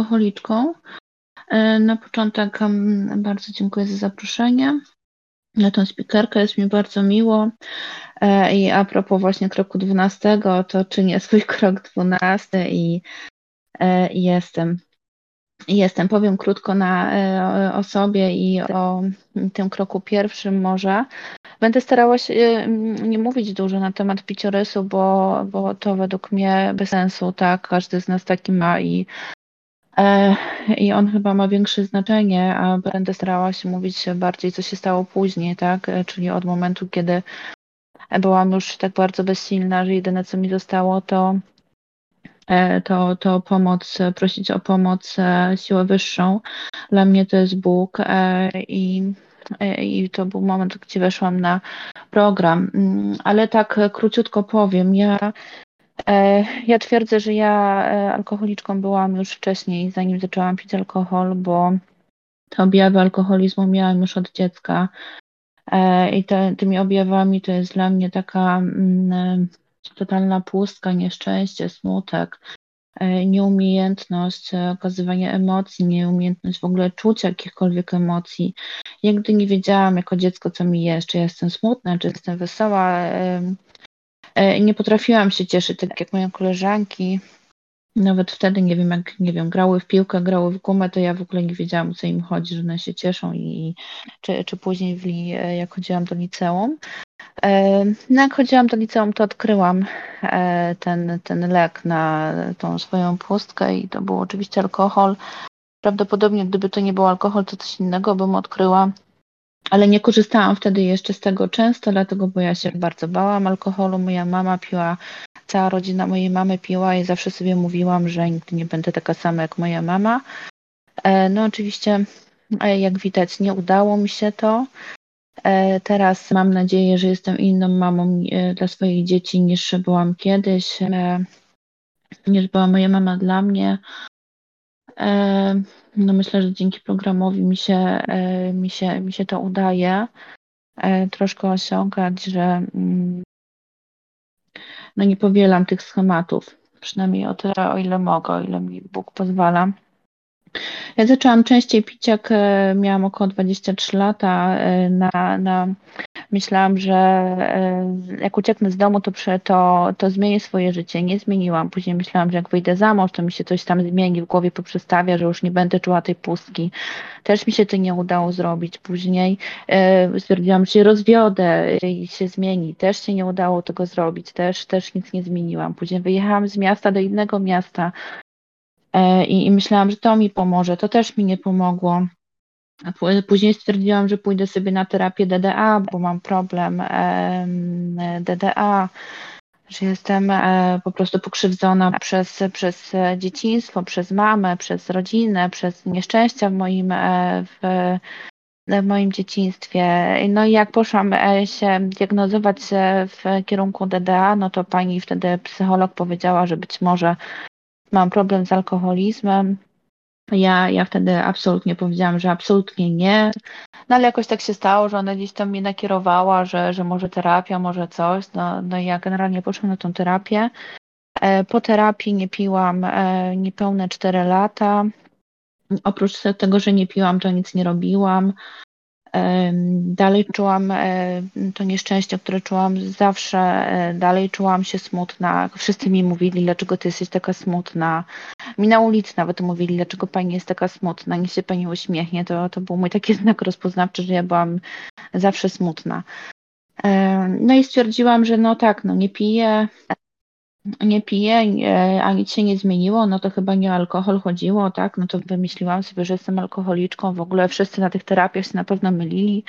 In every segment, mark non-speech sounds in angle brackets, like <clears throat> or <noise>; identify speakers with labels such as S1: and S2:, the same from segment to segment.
S1: alkoholiczką. E, na początek bardzo dziękuję za zaproszenie. Na tą spikerkę jest mi bardzo miło. E, I a propos właśnie kroku 12, to czynię swój <laughs> krok 12 i, i jestem. Jestem, powiem krótko na, o sobie i o tym kroku pierwszym może. Będę starała się nie mówić dużo na temat piciorysu, bo, bo to według mnie bez sensu, tak? Każdy z nas taki ma i E, I on chyba ma większe znaczenie, a będę starała się mówić bardziej, co się stało później, tak? E, czyli od momentu, kiedy byłam już tak bardzo bezsilna, że jedyne, co mi zostało, to, e, to, to pomoc, prosić o pomoc siłę wyższą. Dla mnie to jest Bóg i, i to był moment, gdzie weszłam na program. Mm, ale tak króciutko powiem, ja E, ja twierdzę, że ja e, alkoholiczką byłam już wcześniej, zanim zaczęłam pić alkohol, bo te objawy alkoholizmu miałam już od dziecka. E, I te, tymi objawami to jest dla mnie taka mm, totalna pustka, nieszczęście, smutek, nieumiejętność okazywania emocji, nieumiejętność w ogóle czucia jakichkolwiek emocji. Ja nigdy nie wiedziałam jako dziecko, co mi jest, czy jestem smutna, czy jestem wesoła. E, nie potrafiłam się cieszyć tak jak moje koleżanki. Nawet wtedy, nie wiem, jak nie wiem, grały w piłkę, grały w gumę, to ja w ogóle nie wiedziałam, co im chodzi, że one się cieszą i czy, czy później, w, e, jak chodziłam do liceum. E, no jak chodziłam do liceum, to odkryłam ten, ten lek na tą swoją pustkę i to był oczywiście alkohol. Prawdopodobnie gdyby to nie był alkohol, to coś innego bym odkryła ale nie korzystałam wtedy jeszcze z tego często, dlatego bo ja się bardzo bałam alkoholu. Moja mama piła, cała rodzina mojej mamy piła i zawsze sobie mówiłam, że nigdy nie będę taka sama jak moja mama. E, no oczywiście, e, jak widać, nie udało mi się to. E, teraz mam nadzieję, że jestem inną mamą dla swoich dzieci niż byłam kiedyś, niż była moja mama dla mnie. No myślę, że dzięki programowi mi się, e, mi się, mi się to udaje e, troszkę osiągać, że mm, no nie powielam tych schematów, przynajmniej o tyle, o ile mogę, o ile mi Bóg pozwala. Ja zaczęłam częściej pić, jak e, miałam około 23 lata. Na, na, myślałam, że jak ucieknę z domu, to, to, to zmienię swoje życie. Nie zmieniłam. Później myślałam, że jak wyjdę za mąż, to mi się coś tam zmieni w głowie, poprzestawia, że już nie będę czuła tej pustki. Też mi się to nie udało zrobić. Później stwierdziłam, że się rozwiodę i się zmieni. Też się nie udało tego zrobić. Też, też nic nie zmieniłam. Później wyjechałam z miasta do innego miasta E, i, i myślałam, że to mi pomoże. To też mi nie pomogło. Później stwierdziłam, że pójdę sobie na terapię DDA, bo mam problem DDA, że jestem e, po prostu pokrzywdzona przez, przez dzieciństwo, przez mamę, przez rodzinę, przez nieszczęścia w moim, e, w, w moim dzieciństwie. No i jak poszłam się diagnozować w kierunku DDA, no to pani wtedy psycholog powiedziała, że być może mam problem z alkoholizmem. Ja, ja wtedy absolutnie powiedziałam, że absolutnie nie. No ale jakoś tak się stało, że ona gdzieś tam mnie nakierowała, że, że może terapia, może coś. No, no i ja generalnie poszłam na tą terapię. E, po terapii nie piłam e, niepełne 4 lata. Oprócz tego, że nie piłam, to nic nie robiłam. Dalej czułam e, to nieszczęście, które czułam zawsze, e, dalej czułam się smutna. Wszyscy mi mówili, dlaczego ty jesteś taka smutna. Mi na ulicy nawet mówili, dlaczego pani jest taka smutna, niech się pani uśmiechnie. To, to był mój taki <laughs> znak rozpoznawczy, że ja byłam zawsze smutna. No i stwierdziłam, że no tak, no nie piję, nie piję, a nic się nie zmieniło, no to chyba nie o alkohol chodziło, tak? No to wymyśliłam sobie, że jestem alkoholiczką. W ogóle wszyscy na tych terapiach się na pewno mylili.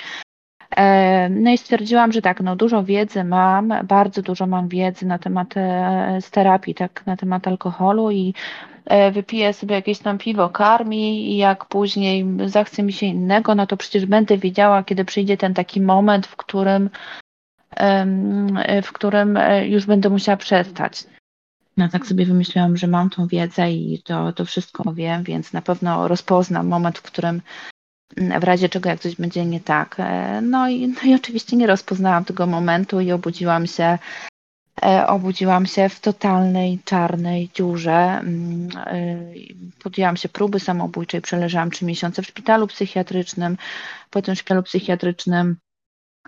S1: E, no i stwierdziłam, że tak, no dużo wiedzy mam, bardzo dużo mam wiedzy na temat e, z terapii, tak, na temat alkoholu i e, wypiję sobie jakieś tam piwo karmi i jak później zachce mi się innego, no to przecież będę wiedziała, kiedy przyjdzie ten taki moment, w którym w którym e, już będę musiała przestać. No tak sobie wymyśliłam, że mam tą wiedzę i to, to wszystko wiem, więc na pewno rozpoznam moment, w którym w razie czego jak coś będzie nie tak. E, no i, no i oczywiście nie rozpoznałam tego momentu i obudziłam się E, obudziłam się w totalnej czarnej dziurze. E, podjęłam się próby samobójczej, przeleżałam trzy miesiące w szpitalu psychiatrycznym. Po tym szpitalu psychiatrycznym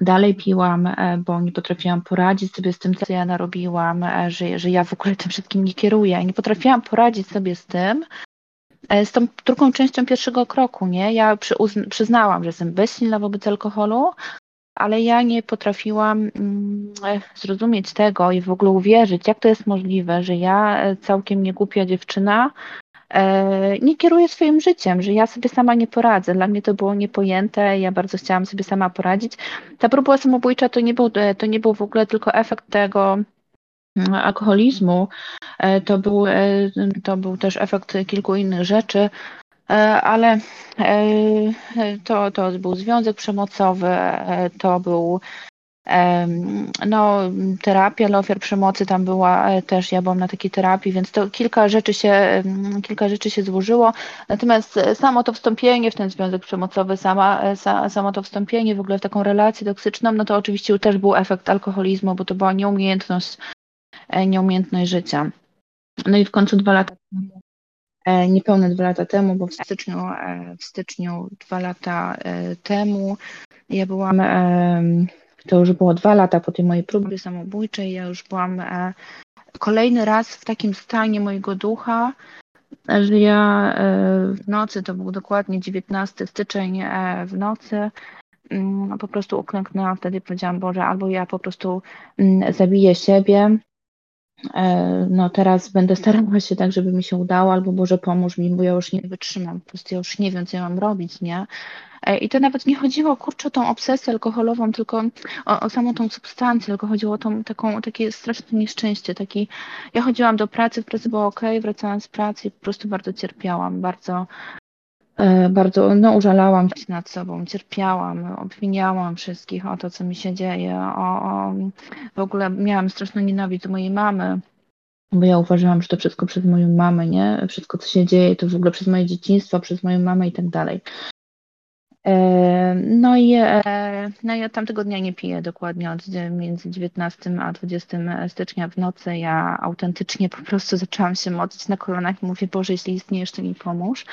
S1: dalej piłam, e, bo nie potrafiłam poradzić sobie z tym, co ja narobiłam, że, że ja w ogóle tym wszystkim nie kieruję. Nie potrafiłam poradzić sobie z tym, z tą drugą częścią pierwszego kroku, nie? Ja przyznałam, że jestem bezsilna wobec alkoholu, ale ja nie potrafiłam mm, zrozumieć tego i w ogóle uwierzyć, jak to jest możliwe, że ja, e, całkiem niegłupia dziewczyna, e, nie kieruję swoim życiem, że ja sobie sama nie poradzę. Dla mnie to było niepojęte, ja bardzo chciałam sobie sama poradzić. Ta próba samobójcza to nie był, e, to nie był w ogóle tylko efekt tego mm, alkoholizmu, to był, to był też efekt kilku innych rzeczy, E, ale e, to, to był związek przemocowy, e, to był no, terapia dla ofiar przemocy tam była też, ja byłam na takiej terapii, więc to kilka rzeczy się, kilka rzeczy się złożyło. Natomiast samo to wstąpienie w ten związek przemocowy, sama, samo to wstąpienie w ogóle w taką relację toksyczną, no to oczywiście też był efekt alkoholizmu, bo to była nieumiejętność, nieumiejętność życia. No i w końcu dwa lata temu E, niepełne dwa lata temu, bo w styczniu, e, w styczniu dwa lata e, temu ja byłam, to już było dwa lata po tej mojej próbie samobójczej, ja już byłam kolejny raz w takim stanie mojego ducha, że ja w nocy, to był dokładnie 19 styczeń w nocy, mm, po prostu uklęknęłam wtedy powiedziałam, Boże, albo ja po prostu mm, zabiję siebie, E, no teraz będę starała się tak, żeby mi się udało, albo Boże pomóż mi, bo ja już nie wytrzymam, po prostu ja już nie wiem, co ja mam robić, nie? E, I to nawet nie chodziło, kurczę, o tą obsesję alkoholową, tylko o, o samą tą substancję, tylko chodziło o tą, taką, takie straszne nieszczęście, taki, ja chodziłam do pracy, w pracy było ok, wracałam z pracy i po prostu bardzo cierpiałam, bardzo E, bardzo no, użalałam się nad sobą, cierpiałam, obwiniałam wszystkich o to, co mi się dzieje. O, o, w ogóle miałam straszną nienawiść do mojej mamy, bo ja uważałam, że to wszystko przez moją mamę, nie? Wszystko, co się dzieje, to w ogóle przez moje dzieciństwo, przez moją mamę i tak dalej. No i, e, no ja tamtego dnia nie piję dokładnie od między 19 a 20 stycznia w nocy. Ja autentycznie po prostu zaczęłam się modlić na kolanach i mówię, Boże, jeśli istniejesz, to mi pomóż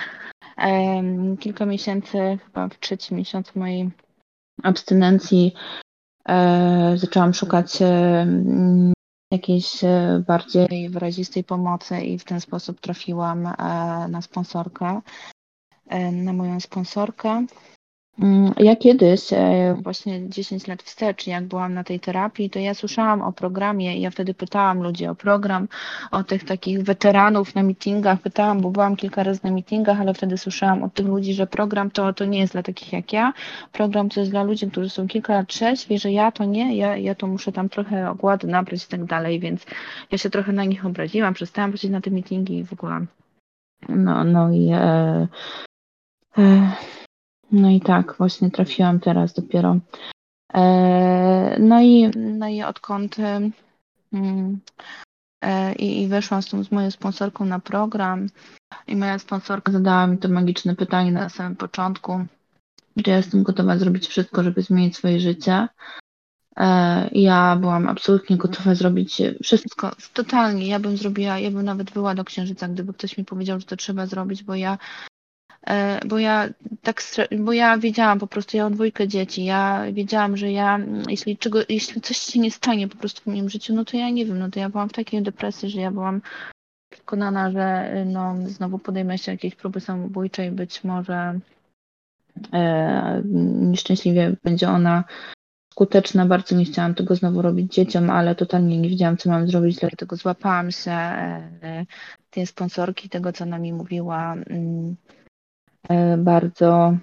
S1: kilka miesięcy, chyba w trzecim miesiącu mojej abstynencji e, zaczęłam szukać e, jakiejś bardziej wyrazistej pomocy i w ten sposób trafiłam na sponsorkę, na moją sponsorkę. Mm, ja kiedyś, e, właśnie 10 lat wstecz, jak byłam na tej terapii, to ja słyszałam o programie i ja wtedy pytałam ludzi o program, o tych takich weteranów na meetingach, pytałam, bo byłam kilka razy na meetingach, ale wtedy słyszałam od tych ludzi, że program to, to nie jest dla takich jak ja, program to jest dla ludzi, którzy są kilka lat trzeźwi, że ja to nie, ja, ja to muszę tam trochę ogłady nabrać i tak dalej, więc ja się trochę na nich obraziłam, przestałam chodzić na te meetingi i w ogóle. No, no i e, e, no i tak, właśnie trafiłam teraz dopiero. E, no i, no i odkąd mm, e, i, i weszłam z, tą, z moją sponsorką na program i moja sponsorka zadała mi to magiczne pytanie na samym początku, czy ja jestem gotowa zrobić wszystko, żeby zmienić swoje życie. E, ja byłam absolutnie gotowa zrobić wszystko, totalnie. Ja bym zrobiła, ja bym nawet była do księżyca, gdyby ktoś mi powiedział, że to trzeba zrobić, bo ja bo ja tak, bo ja wiedziałam po prostu, ja mam dwójkę dzieci, ja wiedziałam, że ja, jeśli, czego, jeśli coś się nie stanie po prostu w moim życiu, no to ja nie wiem, no to ja byłam w takiej depresji, że ja byłam przekonana, że no, znowu podejmę się jakiejś próby samobójczej, być może e, nieszczęśliwie będzie ona skuteczna, bardzo nie chciałam tego znowu robić dzieciom, ale totalnie nie wiedziałam, co mam zrobić, dlatego złapałam się e, tej sponsorki, tego, co ona mi mówiła, mm, E, bardzo,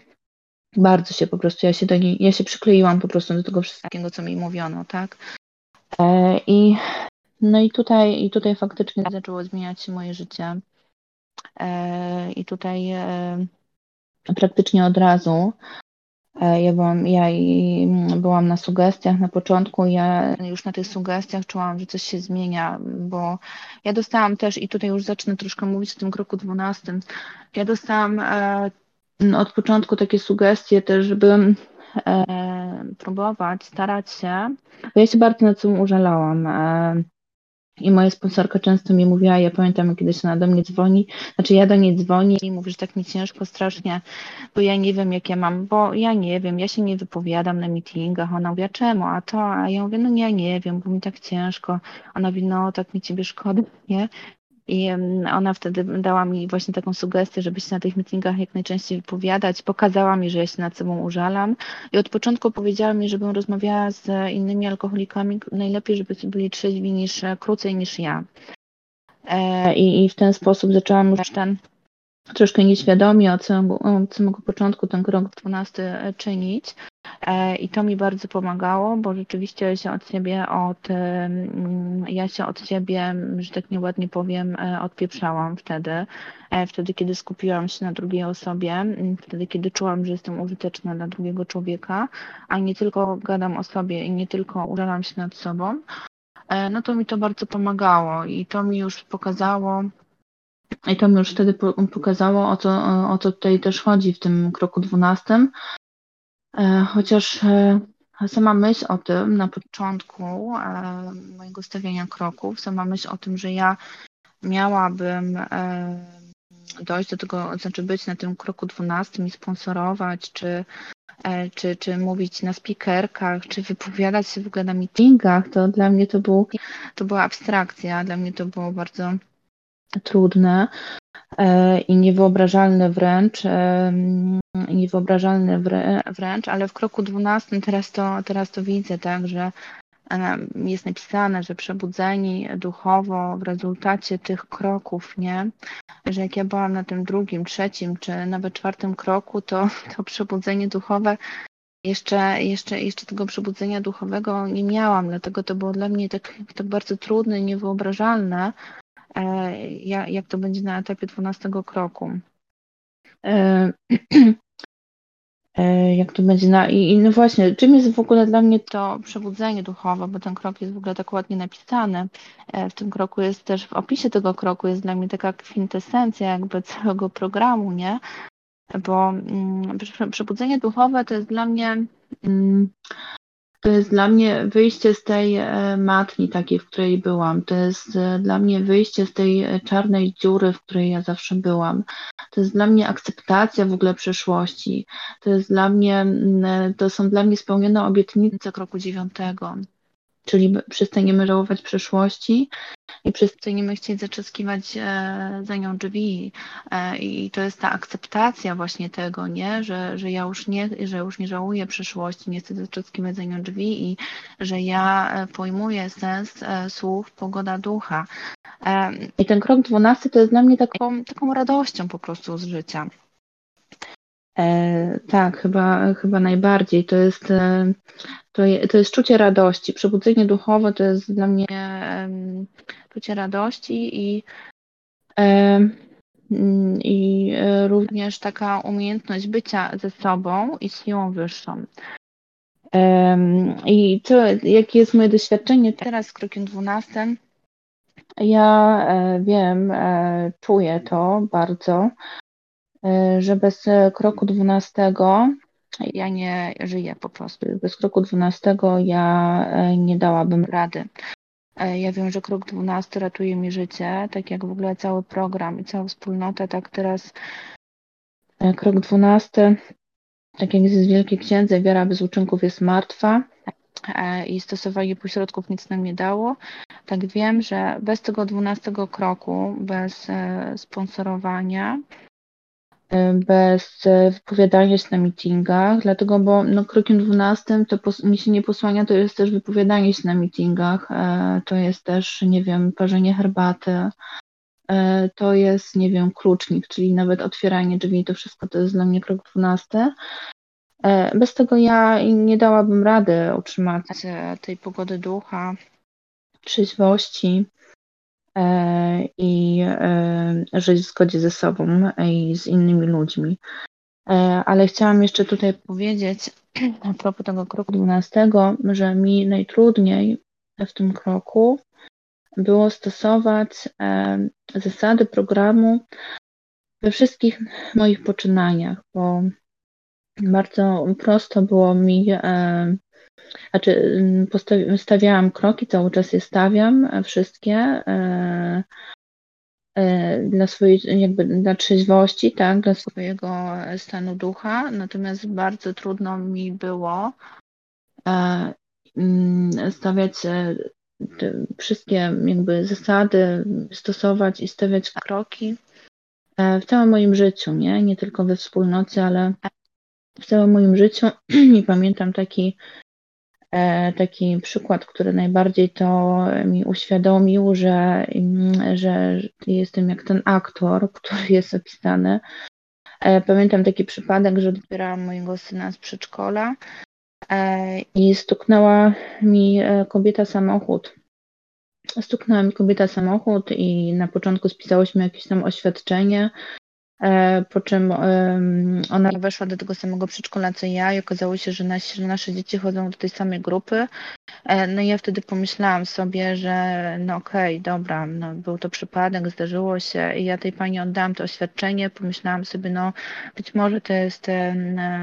S1: bardzo się po prostu, ja się do niej, ja się przykleiłam po prostu do tego wszystkiego, co mi mówiono, tak. E, I no i tutaj, i tutaj faktycznie zaczęło zmieniać się moje życie. E, I tutaj praktycznie od razu ja byłam, ja byłam na sugestiach na początku, ja już na tych sugestiach czułam, że coś się zmienia, bo ja dostałam też, i tutaj już zacznę troszkę mówić o tym kroku 12, ja dostałam e, od początku takie sugestie też, żeby e, próbować, starać się, bo ja się bardzo na tym użalałam. I moja sponsorka często mi mówiła, ja pamiętam, kiedyś ona do mnie dzwoni, znaczy ja do niej dzwonię i mówię, że tak mi ciężko strasznie, bo ja nie wiem, jak ja mam, bo ja nie wiem, ja się nie wypowiadam na meetingach. Ona mówi, a czemu, a to, a ja mówię, no ja nie wiem, bo mi tak ciężko. Ona mówi, no tak mi ciebie szkoda, nie? I ona wtedy dała mi właśnie taką sugestię, żeby się na tych meetingach jak najczęściej wypowiadać. Pokazała mi, że ja się nad sobą użalam. I od początku powiedziała mi, żebym rozmawiała z innymi alkoholikami, najlepiej, żeby byli trzeźwi niż krócej niż ja. E, I, I w ten sposób zaczęłam już ten troszkę nieświadomie od samego, od samego początku ten krok 12 czynić. E, I to mi bardzo pomagało, bo rzeczywiście się od siebie od, ja się od siebie, że tak nieładnie powiem, e, odpieprzałam wtedy. E, wtedy, kiedy skupiłam się na drugiej osobie, wtedy, kiedy czułam, że jestem użyteczna dla drugiego człowieka, a nie tylko gadam o sobie i nie tylko użalam się nad sobą, no to mi to bardzo pomagało i to mi już pokazało, i to mi już wtedy pokazało, o co, o co tutaj też chodzi w tym kroku dwunastym, chociaż e, sama myśl o tym na początku e, mojego stawiania kroków, sama myśl o tym, że ja miałabym dojść do tego, znaczy być na tym kroku 12 i sponsorować, czy, czy, czy mówić na speakerkach, czy wypowiadać się w ogóle na meetingach, to dla mnie to, był, to była abstrakcja, dla mnie to było bardzo trudne i niewyobrażalne wręcz, niewyobrażalne wręcz, ale w kroku 12 teraz to, teraz to widzę, tak, że jest napisane, że przebudzeni duchowo w rezultacie tych kroków, nie? Że jak ja byłam na tym drugim, trzecim, czy nawet czwartym kroku, to to przebudzenie duchowe jeszcze, jeszcze, jeszcze tego przebudzenia duchowego nie miałam, dlatego to było dla mnie tak, tak bardzo trudne i niewyobrażalne, e, jak to będzie na etapie 12 kroku. E, <clears throat> E, jak to będzie na. I, no właśnie, czym jest w ogóle dla mnie to przebudzenie duchowe, bo ten krok jest w ogóle tak ładnie napisany. E, w tym kroku jest też, w opisie tego kroku jest dla mnie taka kwintesencja jakby całego programu, nie? Bo mm, przebudzenie duchowe to jest dla mnie. Mm, to jest dla mnie wyjście z tej e, matni takiej, w której byłam. To jest e, dla mnie wyjście z tej e, czarnej dziury, w której ja zawsze byłam. To jest dla mnie akceptacja w ogóle przeszłości. To jest dla mnie, to są dla mnie spełnione obietnice kroku dziewiątego. Czyli przestaniemy żałować przeszłości i przestaniemy chcieć zaczeskiwać e, za nią drzwi. E, I to jest ta akceptacja właśnie tego, nie? Że, że ja już nie, że już nie żałuję przeszłości, nie chcę zaczeskiwać za nią drzwi i że ja e, pojmuję sens słów pogoda ducha. I ten krok dwunasty to jest dla mnie taką, taką radością po prostu z życia. E, tak, chyba, chyba najbardziej. To jest, e, to, to jest czucie radości. Przebudzenie duchowe to jest dla mnie e, czucie radości i, e, i również taka umiejętność bycia ze sobą i siłą wyższą. E, I to, jakie jest moje doświadczenie teraz z krokiem 12? Ja e, wiem, czuję to bardzo E, że bez kroku 12 ja nie żyję po prostu. Bez kroku 12 ja e, nie dałabym rady. E, ja wiem, że krok 12 ratuje mi życie, tak jak w ogóle cały program i cała wspólnota, tak teraz krok 12, tak jak jest w Wielkiej Księdze, wiara bez uczynków jest martwa i stosowanie pośrodków nic nam nie dało. Tak wiem, że bez tego 12 kroku, bez sponsorowania, bez e, wypowiadania się na meetingach, dlatego, bo no, krokiem dwunastym to niesienie posłania to jest też wypowiadanie się na meetingach, e, to jest też, nie wiem, parzenie herbaty, to jest, nie wiem, klucznik, czyli nawet otwieranie drzwi, to wszystko to jest dla mnie krok dwunasty. Bez tego ja nie dałabym rady utrzymać tej pogody ducha, trzeźwości, i e, żyć w zgodzie ze sobą i z innymi ludźmi. E, ale chciałam jeszcze tutaj powiedzieć a propos tego kroku 12, że mi najtrudniej w tym kroku było stosować zasady programu we wszystkich moich poczynaniach, bo bardzo prosto było mi znaczy stawiałam kroki, cały czas je stawiam, wszystkie dla swojej, jakby dla trzeźwości, tak, dla swojego stanu ducha, natomiast bardzo trudno mi było mm, stawiać wszystkie jakby zasady, stosować i stawiać kroki w całym moim życiu, nie, nie tylko we wspólnocie, ale w całym moim życiu. <clears throat> I pamiętam taki, e, taki przykład, który najbardziej to mi uświadomił, że, że jestem jak ten aktor, który jest opisany. E, pamiętam taki przypadek, że odbierałam mojego syna z przedszkola e, i stuknęła mi kobieta samochód. Stuknęła mi kobieta samochód i na początku spisałyśmy jakieś tam oświadczenie, E, po czym ona weszła do tego samego przedszkola co ja i okazało się, że, nasi, nasze dzieci chodzą do tej samej grupy. E, no i ja wtedy pomyślałam sobie, że no okej, okay, dobra, no był to przypadek, zdarzyło się i ja tej pani oddałam to oświadczenie, pomyślałam sobie, no być może to jest e,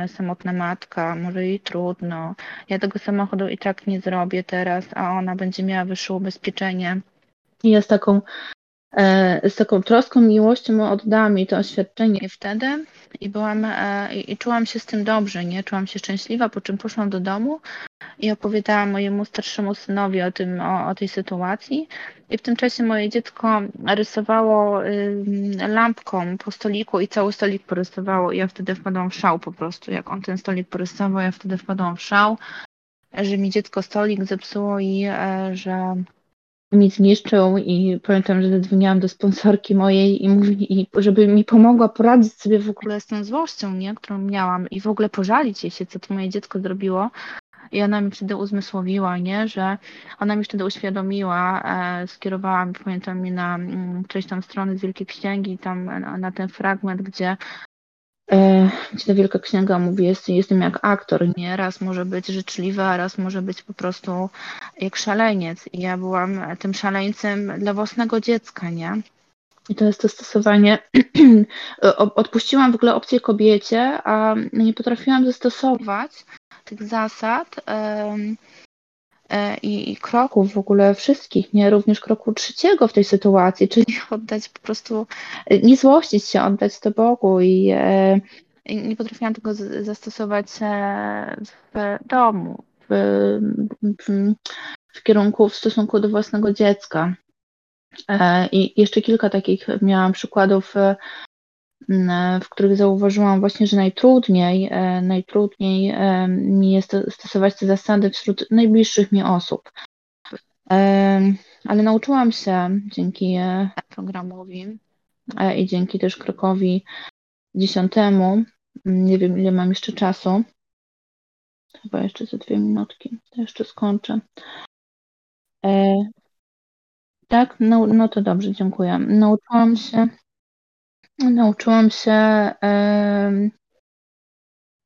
S1: samotna matka, może jej trudno, ja tego samochodu i tak nie zrobię teraz, a ona będzie miała wyższe ubezpieczenie. Z taką E, z taką troską, miłością oddałam jej to oświadczenie wtedy i byłam e, i czułam się z tym dobrze, nie? Czułam się szczęśliwa, po czym poszłam do domu i opowiadałam mojemu starszemu synowi o tym, o, o tej sytuacji. I w tym czasie moje dziecko rysowało lampką po stoliku i cały stolik porysowało i ja wtedy wpadłam w szał po prostu. Jak on ten stolik porysował, ja wtedy wpadłam w szał, że mi dziecko stolik zepsuło i e, że mi zniszczył i pamiętam, że zadzwoniłam do sponsorki mojej i mówi, żeby mi pomogła poradzić sobie w ogóle z tą złością, nie, którą miałam i w ogóle pożalić jej się, co to moje dziecko zrobiło. I ona mi wtedy uzmysłowiła, nie, że ona mi wtedy uświadomiła, e, skierowała mi, pamiętam, mi na mm, część tam strony z Wielkiej Księgi, tam na, na ten fragment, gdzie gdzie ta Wielka Księga mówi, jest, jestem jak aktor, nie? Raz może być życzliwy, a raz może być po prostu jak szaleniec. I ja byłam tym szaleńcem dla własnego dziecka, nie? I to jest to stosowanie. <clears throat> Odpuściłam w ogóle opcję kobiecie, a nie potrafiłam zastosować tych zasad. E, i, i kroków w ogóle wszystkich, nie? Również kroku trzeciego w tej sytuacji, czyli <laughs> oddać po prostu, e, nie złościć się, oddać to Bogu i, e, nie potrafiłam tego zastosować w domu, w, w, w kierunku, w stosunku do własnego dziecka. I jeszcze kilka takich miałam przykładów w których zauważyłam właśnie, że najtrudniej, e, najtrudniej e, mi jest stosować te zasady wśród najbliższych mi osób. E, ale nauczyłam się dzięki programowi i dzięki też krokowi dziesiątemu. Nie wiem, ile mam jeszcze czasu. Chyba jeszcze za dwie minutki. To jeszcze skończę. Tak, no, no to dobrze, dziękuję. Nauczyłam się Nauczyłam się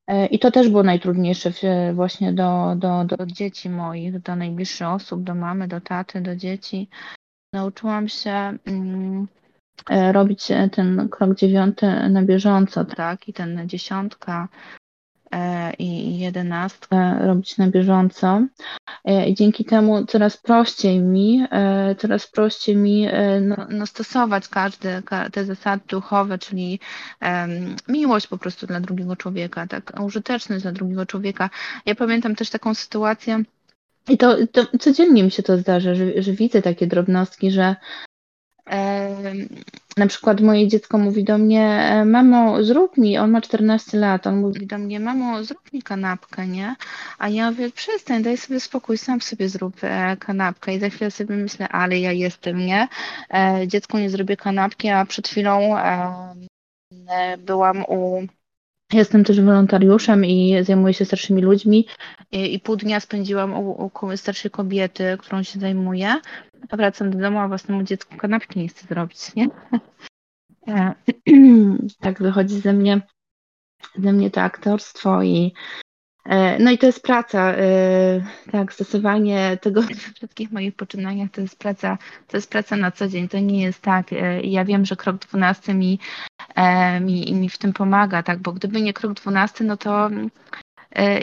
S1: e, i to też było najtrudniejsze właśnie do, do, do dzieci moich, do najbliższych osób, do mamy, do taty, do dzieci. Nauczyłam się mm, e, robić ten krok dziewiąty na bieżąco, tak, i ten dziesiątka i jedenastkę robić na bieżąco. E, I dzięki temu coraz prościej mi, e, coraz prościej mi e, no, no stosować każde te zasady duchowe, czyli um, miłość po prostu dla drugiego człowieka, tak, użyteczność dla drugiego człowieka. Ja pamiętam też taką sytuację, i to, to codziennie mi się to zdarza, że, że widzę takie drobnostki, że na przykład moje dziecko mówi do mnie, e, mamo, zrób mi, on ma 14 lat, on mówi do mnie, mamo, zrób mi kanapkę, nie? A ja mówię, przestań, daj sobie spokój, sam sobie zrób e, kanapkę. I za chwilę sobie myślę, ale ja jestem, nie? E, dziecku nie zrobię kanapki, a przed chwilą byłam u Jestem też wolontariuszem i zajmuję się starszymi ludźmi i, i pół dnia spędziłam u, u starszej kobiety, którą się zajmuję. Wracam do domu, a własnemu dziecku kanapki nie chcę zrobić, nie? E, <clears throat> tak wychodzi ze mnie, ze mnie to aktorstwo i e, no i to jest praca, e, tak, stosowanie tego <laughs> w wszystkich moich poczynaniach to jest praca, to jest praca na co dzień, to nie jest tak, ja wiem, że krok dwunasty mi, mi, mi w tym pomaga, tak, bo gdyby nie krok dwunasty, no to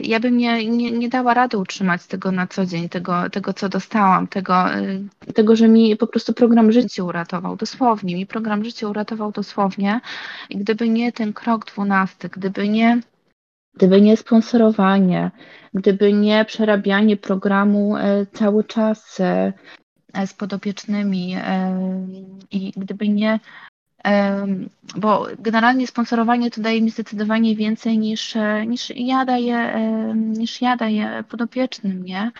S1: ja bym nie, nie, nie dała rady utrzymać tego na co dzień, tego, tego co dostałam, tego, e, tego, że mi po prostu program życia uratował, dosłownie, mi program życia uratował dosłownie. I gdyby nie ten krok dwunasty, gdyby nie, gdyby nie sponsorowanie, gdyby nie przerabianie programu e, cały czas z podopiecznymi i gdyby nie bo generalnie sponsorowanie to daje mi zdecydowanie więcej niż, e, niż, ja, daję, niż ja daję podopiecznym, nie?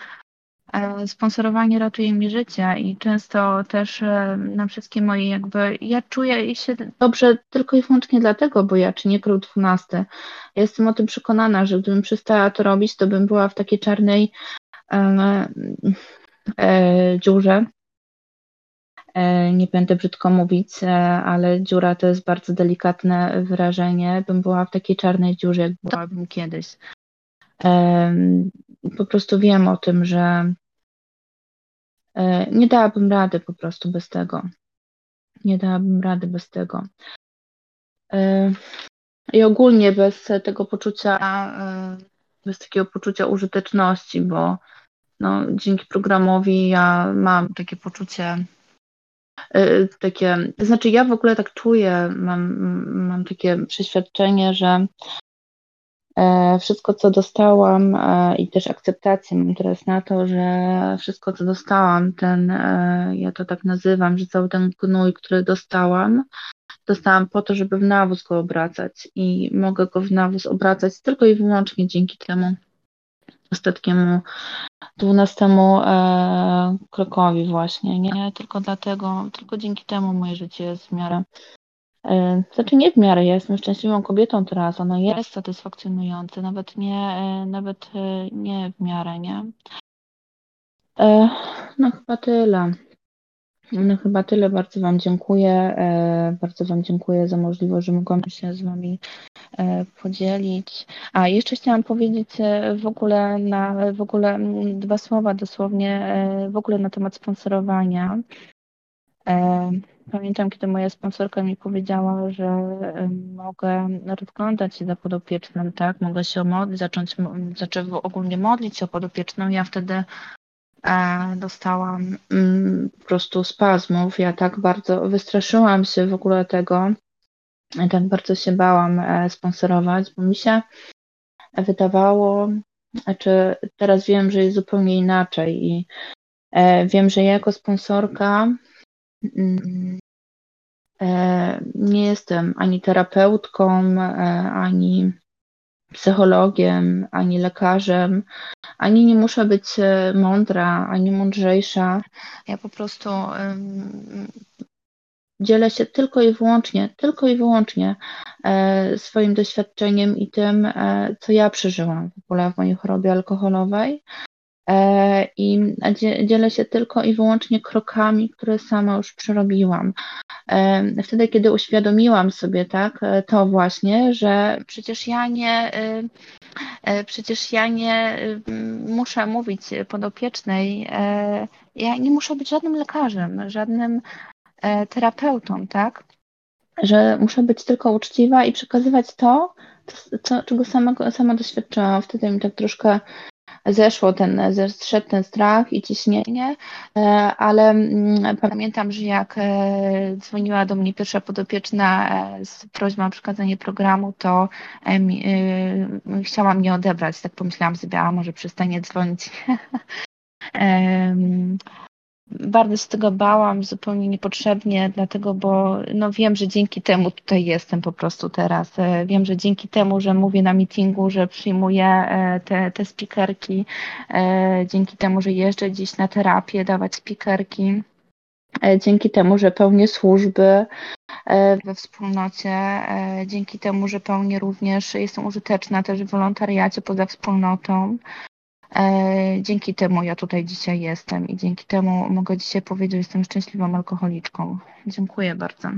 S1: E, sponsorowanie ratuje mi życie i często też e, na wszystkie moje jakby, ja czuję się dobrze tylko i wyłącznie dlatego, bo ja czynię krok 12. Ja jestem o tym przekonana, że gdybym przestała to robić, to bym była w takiej czarnej e, dziurze, nie będę brzydko mówić, e, ale dziura to jest bardzo delikatne wyrażenie. Bym była w takiej czarnej dziurze, jak byłabym kiedyś. E, po prostu wiem o tym, że nie dałabym rady po prostu bez tego. Nie dałabym rady bez tego. I ogólnie bez tego poczucia, bez takiego poczucia użyteczności, bo no, dzięki programowi ja mam takie poczucie E, takie, to znaczy ja w ogóle tak czuję, mam, mam takie przeświadczenie, że e, wszystko, co dostałam e, i też akceptację mam teraz na to, że wszystko, co dostałam, ten, ja to tak nazywam, że cały ten gnój, który dostałam, dostałam po to, żeby w nawóz go obracać. I mogę go w nawóz obracać tylko i wyłącznie dzięki temu ostatniemu dwunastemu e, krokowi właśnie, nie? Tylko dlatego, tylko dzięki temu moje życie jest w miarę e, znaczy nie w miarę, ja jestem szczęśliwą kobietą teraz, ono jest satysfakcjonujące, nawet nie, e, nawet e, nie w miarę, nie? E, no chyba tyle. No chyba tyle. Bardzo Wam dziękuję. E, bardzo Wam dziękuję za możliwość, że mogłam się z Wami e, podzielić. A jeszcze chciałam powiedzieć e, w ogóle na w ogóle dwa słowa dosłownie w ogóle na temat sponsorowania. Pamiętam, kiedy moja sponsorka mi powiedziała, że mogę rozglądać się za podopiecznym, tak? Mogę się modlić, zacząć, zacząć ogólnie modlić się o podopieczną. Ja wtedy dostałam mm, po prostu spazmów. Ja tak bardzo wystraszyłam się w ogóle tego, tak bardzo się bałam e, sponsorować, bo mi się wydawało, znaczy teraz wiem, że jest zupełnie inaczej i e, wiem, że ja jako sponsorka mm, e, nie jestem ani terapeutką, ani psychologiem, ani lekarzem, ani nie muszę być e, mądra, ani mądrzejsza. Ja po prostu um, dzielę się tylko i wyłącznie, tylko i wyłącznie e, swoim doświadczeniem i tym, e, co ja przeżyłam w ogóle w mojej chorobie alkoholowej. E, i dzielę się tylko i wyłącznie krokami, które sama już przerobiłam. E, wtedy, kiedy uświadomiłam sobie tak, e, to właśnie, że przecież ja nie, przecież ja nie muszę mówić podopiecznej, ja nie muszę być żadnym lekarzem, żadnym terapeutą, tak? Że muszę być tylko uczciwa i przekazywać to, to, czego sama, sama doświadczyłam. Wtedy mi tak troszkę zeszło ten, zeszedł ten strach i ciśnienie, e, ale mm, pamiętam, że jak e, dzwoniła do mnie pierwsza podopieczna e, z prośbą o przekazanie programu, to chciała mnie odebrać. Tak pomyślałam sobie, a może przestanie dzwonić. <laughs> bardzo się tego bałam, zupełnie niepotrzebnie, dlatego, bo no wiem, że dzięki temu tutaj jestem po prostu teraz. E, wiem, że dzięki temu, że mówię na meetingu, że przyjmuję e, te, te speakerki, e, dzięki temu, że jeżdżę dziś na terapię, dawać speakerki, dzięki temu, że pełnię służby we wspólnocie, dzięki temu, że pełnię również, jestem użyteczna też w wolontariacie poza wspólnotą. E, dzięki temu ja tutaj dzisiaj jestem i dzięki temu mogę dzisiaj powiedzieć, że jestem szczęśliwą alkoholiczką. Dziękuję bardzo.